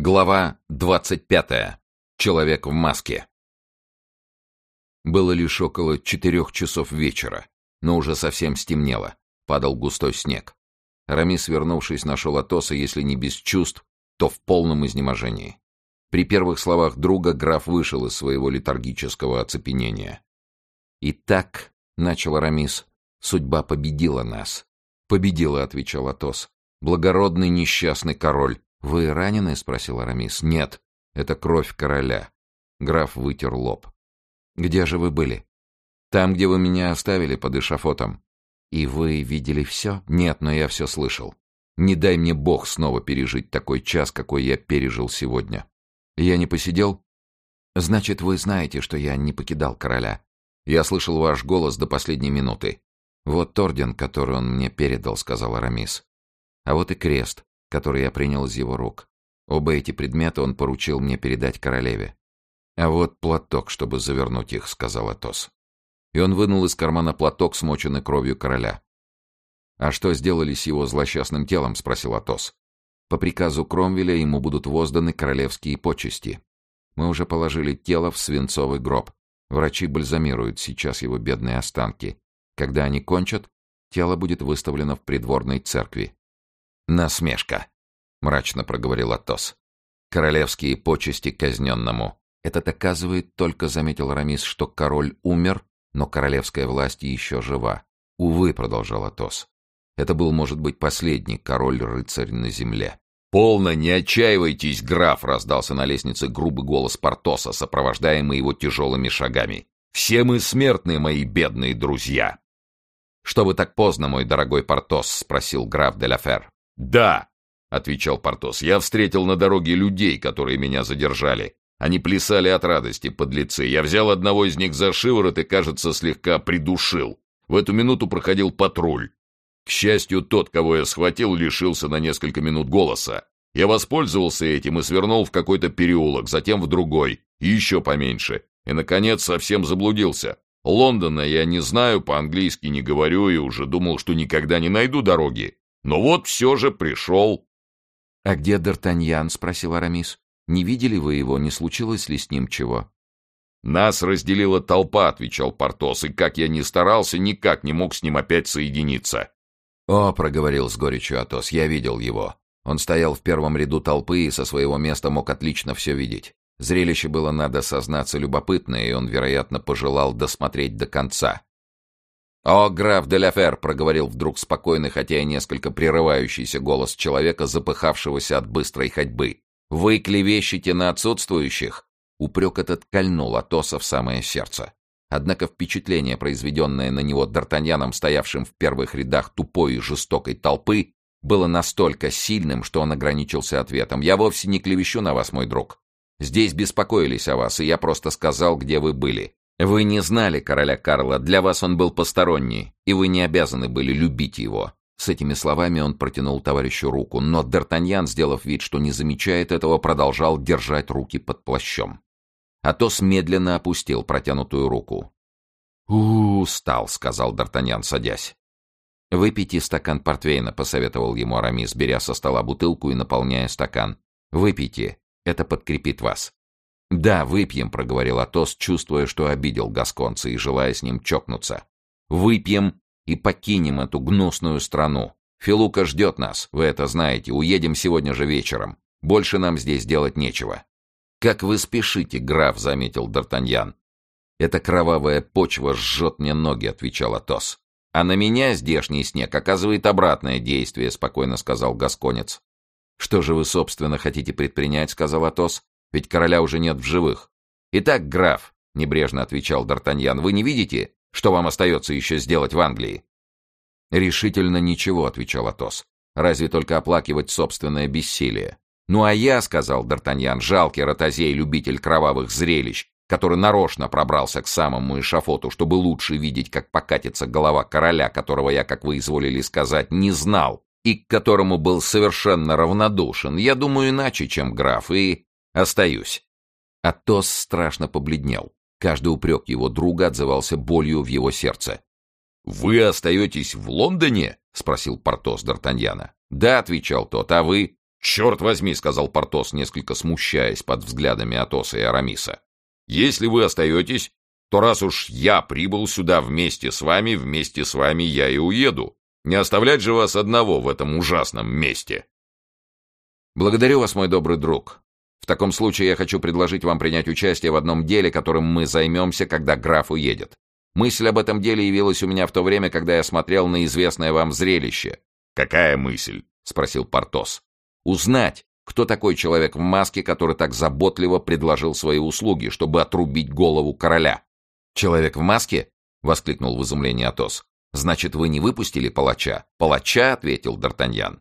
Глава двадцать пятая. Человек в маске. Было лишь около четырех часов вечера, но уже совсем стемнело. Падал густой снег. Рамис, вернувшись, нашел Атоса, если не без чувств, то в полном изнеможении. При первых словах друга граф вышел из своего летаргического оцепенения. «Итак», — начал Арамис, — «судьба победила нас». «Победила», — отвечал Атос. «Благородный несчастный король, «Вы ранены?» — спросил Арамис. «Нет, это кровь короля». Граф вытер лоб. «Где же вы были?» «Там, где вы меня оставили под эшафотом». «И вы видели все?» «Нет, но я все слышал. Не дай мне бог снова пережить такой час, какой я пережил сегодня». «Я не посидел?» «Значит, вы знаете, что я не покидал короля. Я слышал ваш голос до последней минуты. Вот орден, который он мне передал», — сказал Арамис. «А вот и крест который я принял из его рук. Оба эти предмета он поручил мне передать королеве. «А вот платок, чтобы завернуть их», — сказал Атос. И он вынул из кармана платок, смоченный кровью короля. «А что сделали с его злосчастным телом?» — спросил Атос. «По приказу Кромвеля ему будут возданы королевские почести. Мы уже положили тело в свинцовый гроб. Врачи бальзамируют сейчас его бедные останки. Когда они кончат, тело будет выставлено в придворной церкви. «Насмешка», — мрачно проговорил Атос. «Королевские почести казненному. Это доказывает только, — заметил Рамис, — что король умер, но королевская власть еще жива. Увы, — продолжал Атос. Это был, может быть, последний король-рыцарь на земле. «Полно, не отчаивайтесь, граф!» — раздался на лестнице грубый голос Портоса, сопровождаемый его тяжелыми шагами. «Все мы смертны, мои бедные друзья!» «Что вы так поздно, мой дорогой Портос?» — спросил граф де ла Фер. «Да», — отвечал Портос, — «я встретил на дороге людей, которые меня задержали. Они плясали от радости под лице. Я взял одного из них за шиворот и, кажется, слегка придушил. В эту минуту проходил патруль. К счастью, тот, кого я схватил, лишился на несколько минут голоса. Я воспользовался этим и свернул в какой-то переулок, затем в другой, и еще поменьше. И, наконец, совсем заблудился. Лондона я не знаю, по-английски не говорю и уже думал, что никогда не найду дороги. Но вот все же пришел. — А где Д'Артаньян? — спросил Арамис. — Не видели вы его? Не случилось ли с ним чего? — Нас разделила толпа, — отвечал Портос, — и как я ни старался, никак не мог с ним опять соединиться. — О, — проговорил с горечью Атос, — я видел его. Он стоял в первом ряду толпы и со своего места мог отлично все видеть. Зрелище было, надо сознаться, любопытное, и он, вероятно, пожелал досмотреть до конца. «О, граф де Ляфер!» — проговорил вдруг спокойный, хотя и несколько прерывающийся голос человека, запыхавшегося от быстрой ходьбы. «Вы клевещете на отсутствующих?» Упрек этот кольнул Атоса в самое сердце. Однако впечатление, произведенное на него Д'Артаньяном, стоявшим в первых рядах тупой и жестокой толпы, было настолько сильным, что он ограничился ответом. «Я вовсе не клевещу на вас, мой друг. Здесь беспокоились о вас, и я просто сказал, где вы были. Вы не знали короля Карла, для вас он был посторонний, и вы не обязаны были любить его. С этими словами он протянул товарищу руку, но Д'Артаньян, сделав вид, что не замечает этого, продолжал держать руки под плащом. Атос медленно опустил протянутую руку. устал», — сказал Д'Артаньян, садясь. «Выпейте стакан портвейна», — посоветовал ему Арамис, беря со стола бутылку и наполняя стакан. «Выпейте, это подкрепит вас». «Да, выпьем», — проговорил Атос, чувствуя, что обидел гасконца и желая с ним чокнуться. «Выпьем и покинем эту гнусную страну. Филука ждет нас, вы это знаете, уедем сегодня же вечером. Больше нам здесь делать нечего». «Как вы спешите, граф», — заметил Д'Артаньян. «Эта кровавая почва жжет мне ноги», — отвечал Атос. «А на меня здешний снег оказывает обратное действие», — спокойно сказал Гасконец. «Что же вы, собственно, хотите предпринять?» — сказал Атос. Ведь короля уже нет в живых. Итак, граф, — небрежно отвечал Д'Артаньян, — вы не видите, что вам остается еще сделать в Англии? Решительно ничего, — отвечал Атос. Разве только оплакивать собственное бессилие. Ну а я, — сказал Д'Артаньян, — жалкий ротозей, любитель кровавых зрелищ, который нарочно пробрался к самому эшафоту, чтобы лучше видеть, как покатится голова короля, которого я, как вы изволили сказать, не знал, и к которому был совершенно равнодушен. Я думаю иначе, чем граф, и Остаюсь. Атос страшно побледнел. Каждый упрек его друга отзывался болью в его сердце. «Вы остаетесь в Лондоне?» — спросил Портос Д'Артаньяна. «Да», — отвечал тот, — «а вы?» «Черт возьми», — сказал Портос, несколько смущаясь под взглядами Атоса и Арамиса. «Если вы остаетесь, то раз уж я прибыл сюда вместе с вами, вместе с вами я и уеду. Не оставлять же вас одного в этом ужасном месте». «Благодарю вас, мой добрый друг. В таком случае я хочу предложить вам принять участие в одном деле, которым мы займемся, когда граф уедет. Мысль об этом деле явилась у меня в то время, когда я смотрел на известное вам зрелище». «Какая мысль?» — спросил Портос. «Узнать, кто такой человек в маске, который так заботливо предложил свои услуги, чтобы отрубить голову короля?» «Человек в маске?» — воскликнул в изумлении Атос. «Значит, вы не выпустили палача?» «Палача?» — ответил Д'Артаньян.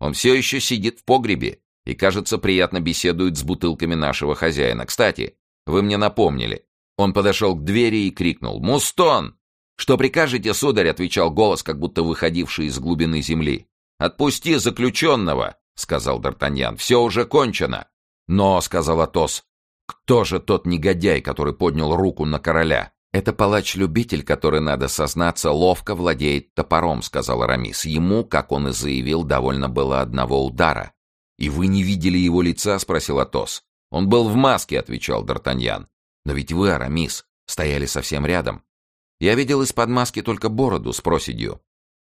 «Он все еще сидит в погребе и, кажется, приятно беседует с бутылками нашего хозяина. Кстати, вы мне напомнили». Он подошел к двери и крикнул «Мустон!» «Что прикажете, сударь?» — отвечал голос, как будто выходивший из глубины земли. «Отпусти заключенного!» — сказал Д'Артаньян. «Все уже кончено!» «Но», — сказал Атос, — «кто же тот негодяй, который поднял руку на короля?» «Это палач-любитель, который, надо сознаться, ловко владеет топором», — сказал Арамис. «Ему, как он и заявил, довольно было одного удара». «И вы не видели его лица?» — спросил Атос. «Он был в маске», — отвечал Д'Артаньян. «Но ведь вы, Арамис, стояли совсем рядом. Я видел из-под маски только бороду с проседью».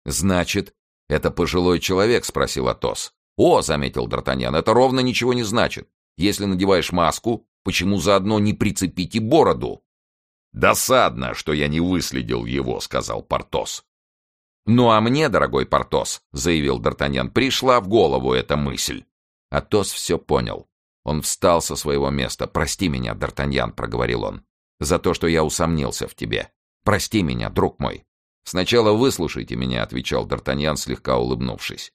«Значит, это пожилой человек?» — спросил Атос. «О», — заметил Д'Артаньян, — «это ровно ничего не значит. Если надеваешь маску, почему заодно не прицепить и бороду?» «Досадно, что я не выследил его», — сказал Портос. «Ну а мне, дорогой Портос», — заявил Д'Артаньян, — «пришла в голову эта мысль». Атос все понял. Он встал со своего места. «Прости меня, Д'Артаньян», — проговорил он, — «за то, что я усомнился в тебе. Прости меня, друг мой». «Сначала выслушайте меня», — отвечал Д'Артаньян, слегка улыбнувшись.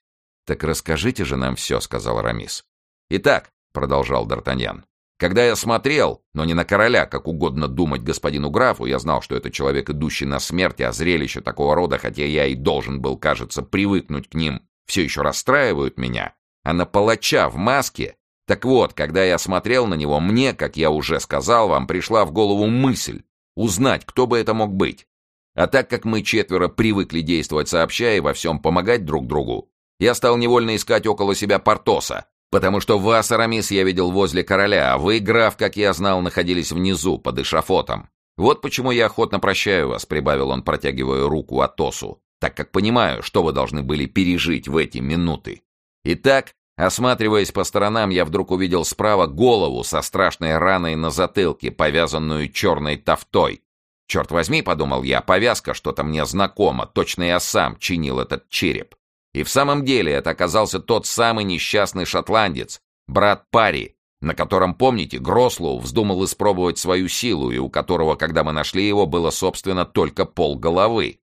«Так расскажите же нам все», — сказал Арамис. «Итак», — продолжал Д'Артаньян, когда я смотрел, но не на короля, как угодно думать господину графу, я знал, что это человек, идущий на смерть, а зрелище такого рода, хотя я и должен был, кажется, привыкнуть к ним, все еще расстраивают меня, а на палача в маске... Так вот, когда я смотрел на него, мне, как я уже сказал вам, пришла в голову мысль узнать, кто бы это мог быть. А так как мы четверо привыкли действовать сообща и во всем помогать друг другу, я стал невольно искать около себя Портоса, Потому что вас, Арамис, я видел возле короля, а вы, граф, как я знал, находились внизу, под эшафотом. Вот почему я охотно прощаю вас, прибавил он, протягивая руку Атосу, так как понимаю, что вы должны были пережить в эти минуты. Итак, осматриваясь по сторонам, я вдруг увидел справа голову со страшной раной на затылке, повязанную черной тафтой. Черт возьми, подумал я, повязка что-то мне знакома, точно я сам чинил этот череп. И в самом деле это оказался тот самый несчастный шотландец, брат Пари, на котором, помните, Грослоу вздумал испробовать свою силу, и у которого, когда мы нашли его, было, собственно, только полголовы.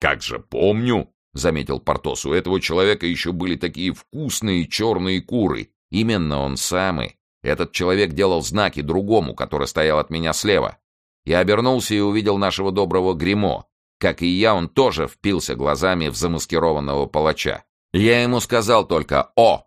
«Как же помню!» — заметил Портос. «У этого человека еще были такие вкусные черные куры». «Именно он самый. Этот человек делал знаки другому, который стоял от меня слева. Я обернулся и увидел нашего доброго Гримо, как и я, он тоже впился глазами в замаскированного палача. Я ему сказал только «О!».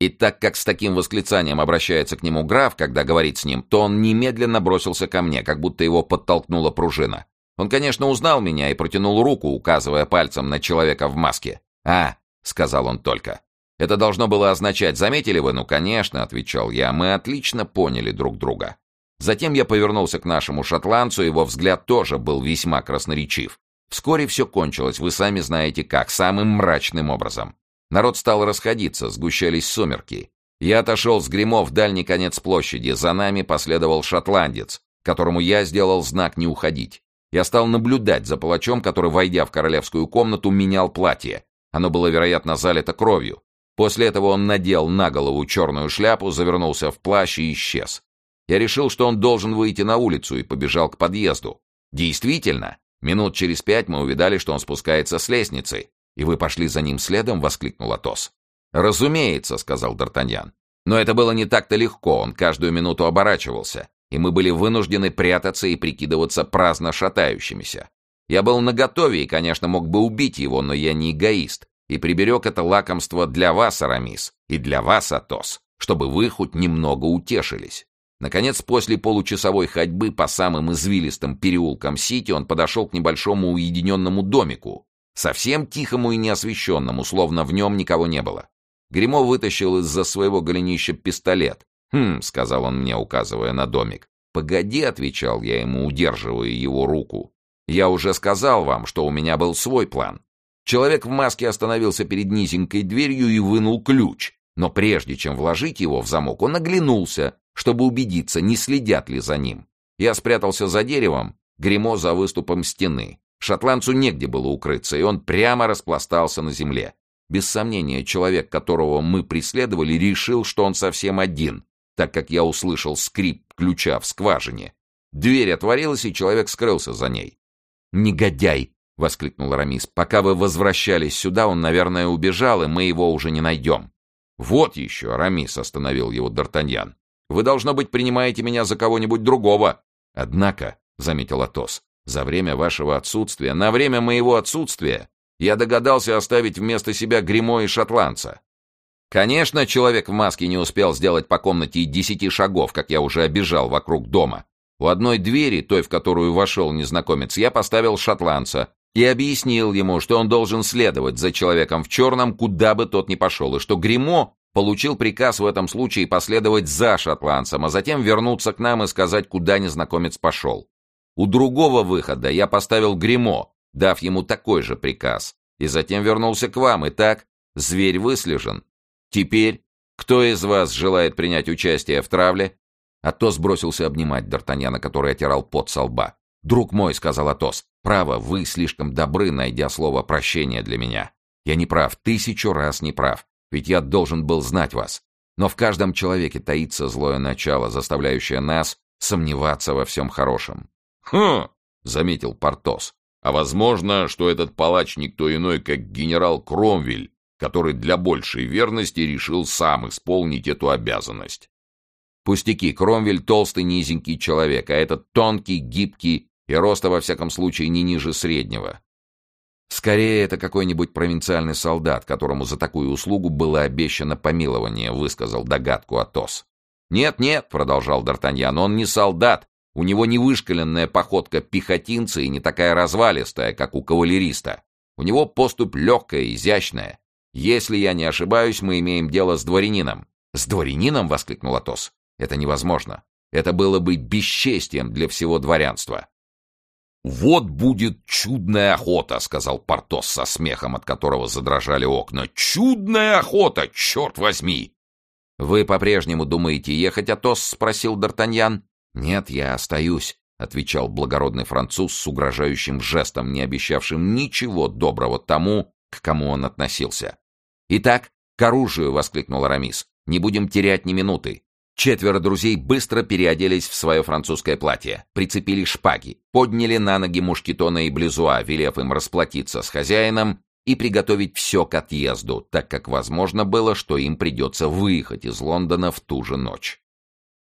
И так как с таким восклицанием обращается к нему граф, когда говорит с ним, то он немедленно бросился ко мне, как будто его подтолкнула пружина. Он, конечно, узнал меня и протянул руку, указывая пальцем на человека в маске. «А», — сказал он только. «Это должно было означать, заметили вы?» «Ну, конечно», — отвечал я, — «мы отлично поняли друг друга». Затем я повернулся к нашему шотландцу, его взгляд тоже был весьма красноречив. Вскоре все кончилось, вы сами знаете как, самым мрачным образом. Народ стал расходиться, сгущались сумерки. Я отошел с гримо в дальний конец площади, за нами последовал шотландец, которому я сделал знак не уходить. Я стал наблюдать за палачом, который, войдя в королевскую комнату, менял платье. Оно было, вероятно, залито кровью. После этого он надел на голову черную шляпу, завернулся в плащ и исчез. Я решил, что он должен выйти на улицу и побежал к подъезду. Действительно, Минут через пять мы увидали, что он спускается с лестницы. «И вы пошли за ним следом?» — воскликнул Атос. «Разумеется», — сказал Д'Артаньян. «Но это было не так-то легко, он каждую минуту оборачивался, и мы были вынуждены прятаться и прикидываться праздно шатающимися. Я был наготове и, конечно, мог бы убить его, но я не эгоист, и приберег это лакомство для вас, Арамис, и для вас, Атос, чтобы вы хоть немного утешились. Наконец, после получасовой ходьбы по самым извилистым переулкам Сити он подошел к небольшому уединенному домику, совсем тихому и неосвещенному, словно в нем никого не было. Гремо вытащил из-за своего голенища пистолет. «Хм», — сказал он мне, указывая на домик. «Погоди», — отвечал я ему, удерживая его руку. «Я уже сказал вам, что у меня был свой план. Человек в маске остановился перед низенькой дверью и вынул ключ. Но прежде чем вложить его в замок, он оглянулся, чтобы убедиться, не следят ли за ним. Я спрятался за деревом, гремо за выступом стены. Шотландцу негде было укрыться, и он прямо распластался на земле. Без сомнения, человек, которого мы преследовали, решил, что он совсем один, так как я услышал скрип ключа в скважине. Дверь отворилась, и человек скрылся за ней. «Негодяй!» — воскликнул Рамис. «Пока вы возвращались сюда, он, наверное, убежал, и мы его уже не найдем». «Вот еще!» — Рамис остановил его Д'Артаньян. «Вы, должно быть, принимаете меня за кого-нибудь другого». «Однако», — заметил Атос, — «за время вашего отсутствия, на время моего отсутствия, я догадался оставить вместо себя гримо и шотландца». Конечно, человек в маске не успел сделать по комнате и десяти шагов, как я уже обежал вокруг дома. У одной двери, той, в которую вошел незнакомец, я поставил шотландца, и объяснил ему, что он должен следовать за человеком в черном, куда бы тот ни пошел, и что Гримо получил приказ в этом случае последовать за шотландцем, а затем вернуться к нам и сказать, куда незнакомец пошел. У другого выхода я поставил Гримо, дав ему такой же приказ, и затем вернулся к вам. Итак, зверь выслежен. Теперь, кто из вас желает принять участие в травле? Атос бросился обнимать Д'Артаньяна, который отирал пот со лба. «Друг мой», — сказал Атос, — «право, вы слишком добры, найдя слово прощения для меня. Я не прав, тысячу раз не прав, ведь я должен был знать вас. Но в каждом человеке таится злое начало, заставляющее нас сомневаться во всем хорошем». «Хм!» — заметил Портос. «А возможно, что этот палач никто иной, как генерал Кромвель, который для большей верности решил сам исполнить эту обязанность». Пустяки, Кромвель толстый низенький человек, а этот тонкий, гибкий и роста, во всяком случае, не ниже среднего. Скорее, это какой-нибудь провинциальный солдат, которому за такую услугу было обещано помилование, высказал догадку Атос. «Нет-нет», — продолжал Д'Артаньян, — «он не солдат, у него не вышкаленная походка пехотинца и не такая развалистая, как у кавалериста. У него поступь легкая, изящная. Если я не ошибаюсь, мы имеем дело с дворянином». «С дворянином?» — воскликнул Атос. «Это невозможно. Это было бы бесчестием для всего дворянства. «Вот будет чудная охота», — сказал Портос со смехом, от которого задрожали окна. «Чудная охота, черт возьми!» «Вы по-прежнему думаете ехать, Атос?» — спросил Д'Артаньян. «Нет, я остаюсь», — отвечал благородный француз с угрожающим жестом, не обещавшим ничего доброго тому, к кому он относился. «Итак, к оружию!» — воскликнул Арамис. «Не будем терять ни минуты. Четверо друзей быстро переоделись в свое французское платье, прицепили шпаги, подняли на ноги мушкетона и близуа, велев им расплатиться с хозяином и приготовить все к отъезду, так как возможно было, что им придется выехать из Лондона в ту же ночь.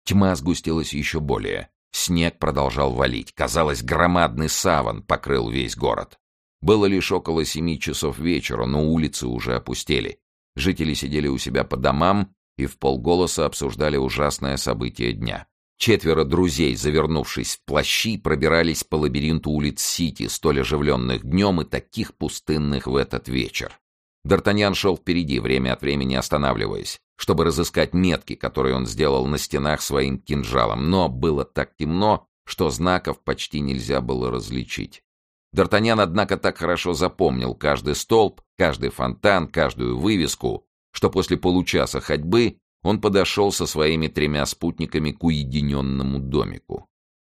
Тьма сгустилась еще более. Снег продолжал валить. Казалось, громадный саван покрыл весь город. Было лишь около семи часов вечера, но улицы уже опустели. Жители сидели у себя по домам и в полголоса обсуждали ужасное событие дня. Четверо друзей, завернувшись в плащи, пробирались по лабиринту улиц Сити, столь оживленных днем и таких пустынных в этот вечер. Д'Артаньян шел впереди, время от времени останавливаясь, чтобы разыскать метки, которые он сделал на стенах своим кинжалом, но было так темно, что знаков почти нельзя было различить. Д'Артаньян, однако, так хорошо запомнил каждый столб, каждый фонтан, каждую вывеску, что после получаса ходьбы он подошел со своими тремя спутниками к уединенному домику.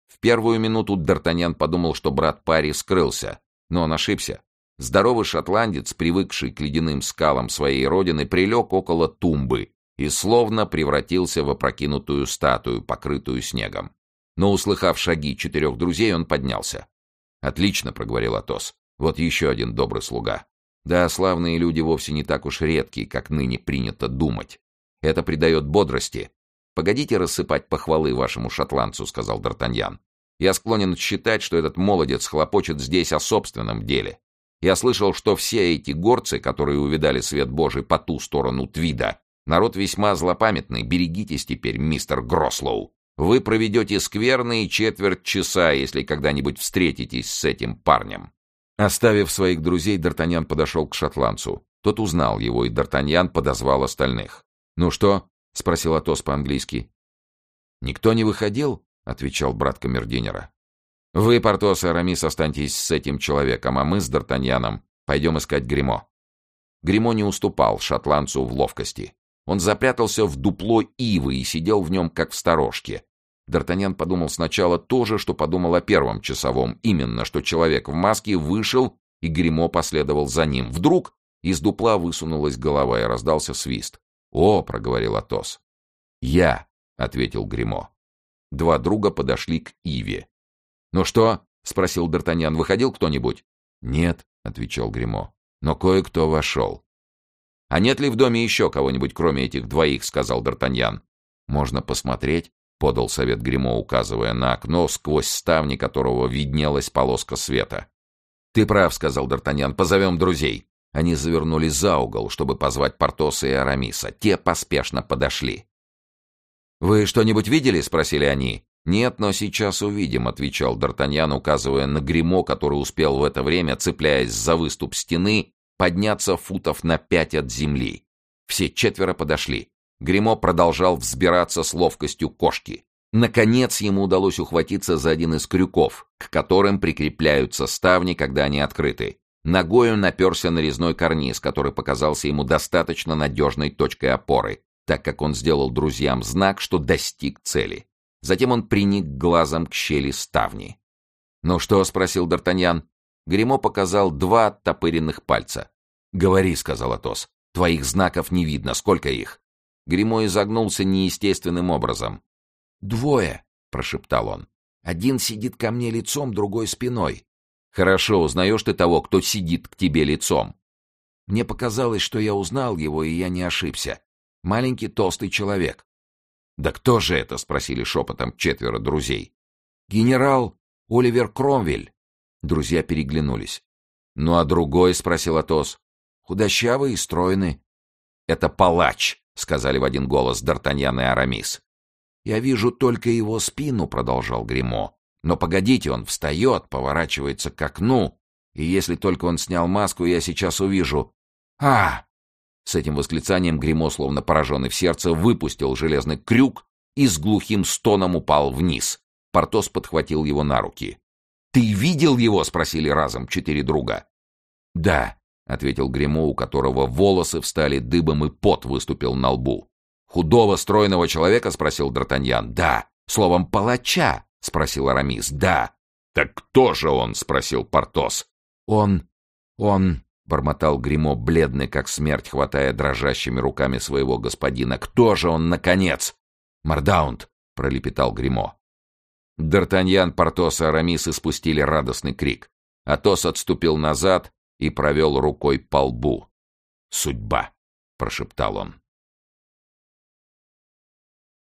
В первую минуту Д'Артаньян подумал, что брат Пари скрылся, но он ошибся. Здоровый шотландец, привыкший к ледяным скалам своей родины, прилег около тумбы и словно превратился в опрокинутую статую, покрытую снегом. Но, услыхав шаги четырех друзей, он поднялся. «Отлично», — проговорил Атос. «Вот еще один добрый слуга. Да, славные люди вовсе не так уж редкие, как ныне принято думать. Это придает бодрости. Погодите рассыпать похвалы вашему шотландцу, сказал Д'Артаньян. Я склонен считать, что этот молодец хлопочет здесь о собственном деле. Я слышал, что все эти горцы, которые увидали свет Божий по ту сторону Твида, народ весьма злопамятный. Берегитесь теперь, мистер Грослоу. Вы проведете скверные четверть часа, если когда-нибудь встретитесь с этим парнем. Оставив своих друзей, Д'Артаньян подошел к шотландцу. Тот узнал его, и Д'Артаньян подозвал остальных. «Ну что?» — спросил Атос по-английски. «Никто не выходил?» — отвечал брат камердинера. «Вы, Портос и Арамис, останьтесь с этим человеком, а мы с Д'Артаньяном пойдем искать Гримо. Гримо не уступал шотландцу в ловкости. Он запрятался в дупло ивы и сидел в нем, как в сторожке. Д'Артаньян подумал сначала то же, что подумал о первом часовом, именно, что человек в маске вышел, и Гримо последовал за ним. Вдруг из дупла высунулась голова и раздался свист. «О!» — проговорил Атос. «Я!» — ответил Гримо. Два друга подошли к Иве. «Ну что?» — спросил Д'Артаньян. «Выходил кто-нибудь?» «Нет», — отвечал Гримо. «Но кое-кто вошел». «А нет ли в доме еще кого-нибудь, кроме этих двоих?» — сказал Д'Артаньян. «Можно посмотреть», — подал совет Гримо, указывая на окно, сквозь ставни которого виднелась полоска света. «Ты прав», — сказал Д'Артаньян. «Позовем друзей». Они завернули за угол, чтобы позвать Портоса и Арамиса. Те поспешно подошли. «Вы что-нибудь видели?» — спросили они. «Нет, но сейчас увидим», — отвечал Д'Артаньян, указывая на гримо, который успел в это время, цепляясь за выступ стены, подняться футов на пять от земли. Все четверо подошли. Гримо продолжал взбираться с ловкостью кошки. Наконец ему удалось ухватиться за один из крюков, к которым прикрепляются ставни, когда они открыты. Ногою наперся на резной карниз, который показался ему достаточно надежной точкой опоры, так как он сделал друзьям знак, что достиг цели. Затем он приник глазом к щели ставни. «Ну что?» — спросил Д'Артаньян. Гремо показал два оттопыренных пальца. «Говори», — сказал Атос. «Твоих знаков не видно. Сколько их?» Гремо изогнулся неестественным образом. «Двое», — прошептал он. «Один сидит ко мне лицом, другой спиной. Хорошо, узнаешь ты того, кто сидит к тебе лицом. Мне показалось, что я узнал его, и я не ошибся. Маленький толстый человек. «Да кто же это?» — спросили шепотом четверо друзей. «Генерал Оливер Кромвель». Друзья переглянулись. «Ну а другой?» — спросил Атос. «Худощавый и стройный». «Это палач», — сказали в один голос Д'Артаньян и Арамис. «Я вижу только его спину», — продолжал Гримо. Но погодите, он встает, поворачивается к окну, и если только он снял маску, я сейчас увижу... А! С этим восклицанием Гримо, словно пораженный в сердце, выпустил железный крюк и с глухим стоном упал вниз. Портос подхватил его на руки. «Ты видел его?» — спросили разом четыре друга. «Да», — ответил Гримо, у которого волосы встали дыбом и пот выступил на лбу. «Худого, стройного человека?» — спросил Д'Артаньян. «Да, словом, палача». — спросил Арамис. «Да». «Так кто же он?» — спросил Портос. «Он... он...» — бормотал Гримо бледный, как смерть, хватая дрожащими руками своего господина. «Кто же он, наконец?» «Мардаунд!» — пролепетал Гримо. Д'Артаньян, Портос и Арамис испустили радостный крик. Атос отступил назад и провел рукой по лбу. «Судьба!» — прошептал он.